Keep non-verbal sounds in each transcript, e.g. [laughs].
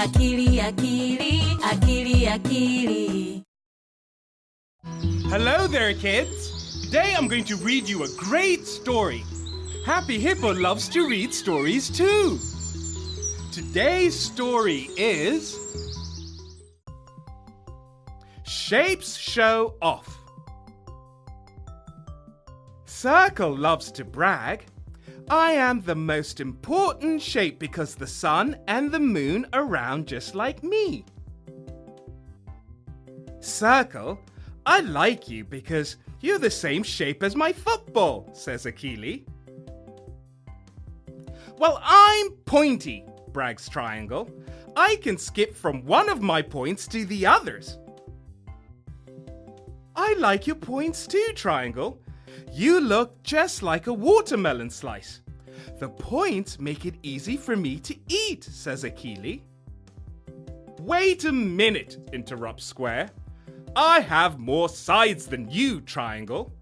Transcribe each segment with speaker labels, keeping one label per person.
Speaker 1: Akili, akili, akili, akili.
Speaker 2: Hello there, kids. Today I'm going to read you a great story. Happy Hippo loves to read stories too. Today's story is Shapes Show Off. Circle loves to brag. I am the most important shape because the sun and the moon are round just like me. Circle, I like you because you're the same shape as my football, says Akili. Well, I'm pointy, brags Triangle. I can skip from one of my points to the others. I like your points too, Triangle. You look just like a watermelon slice. The points make it easy for me to eat, says Akili. Wait a minute, interrupts Square. I have more sides than you, Triangle.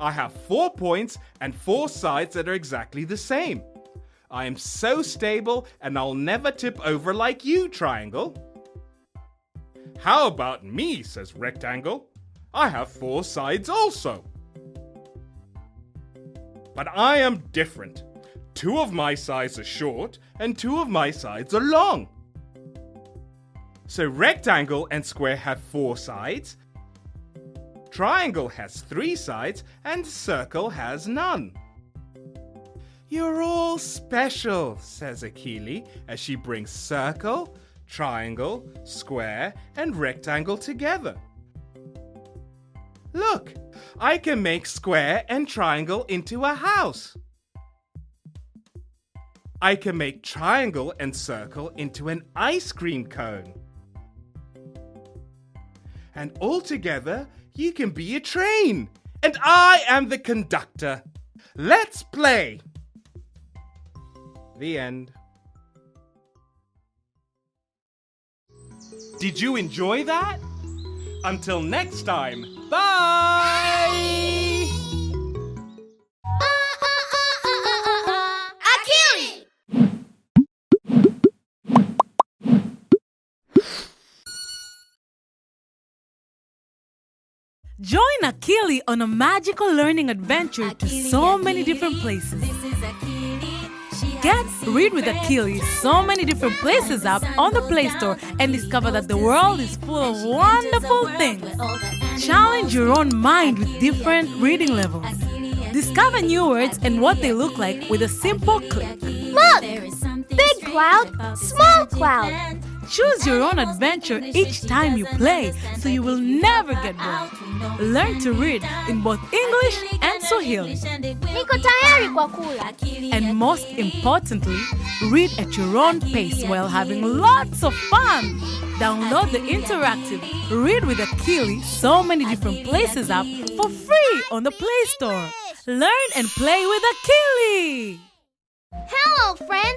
Speaker 2: I have four points and four sides that are exactly the same. I am so stable and I'll never tip over like you, Triangle. How about me, says Rectangle. I have four sides also. But I am different. Two of my sides are short and two of my sides are long. So rectangle and square have four sides, triangle has three sides, and circle has none. You're all special, says Akili as she brings circle, triangle, square, and rectangle together. Look, I can make square and triangle into a house. I can make triangle and circle into an ice cream cone. And all together, you can be a train. And I am the conductor. Let's play. The end. Did you enjoy that? Until next time, bye! [laughs]
Speaker 3: Akili!
Speaker 4: Join Akili on a magical learning adventure to
Speaker 1: Akili,
Speaker 4: so many different places. Get Read with. Akili so many different places app on the Play Store and discover that the world is full of wonderful things. Challenge your own mind with different reading levels. Discover new words and what they look like with a simple click.
Speaker 3: Look! Big cloud, small cloud.
Speaker 4: Choose your own adventure each time you play so you will never get bored. Learn to read in both English and Swahili.
Speaker 3: Niko tayari kwa kula.
Speaker 4: And most importantly, read at your own pace while having lots of fun. Download the interactive Read with Akili so many different places app for free on the Play Store. Learn and play with Akili.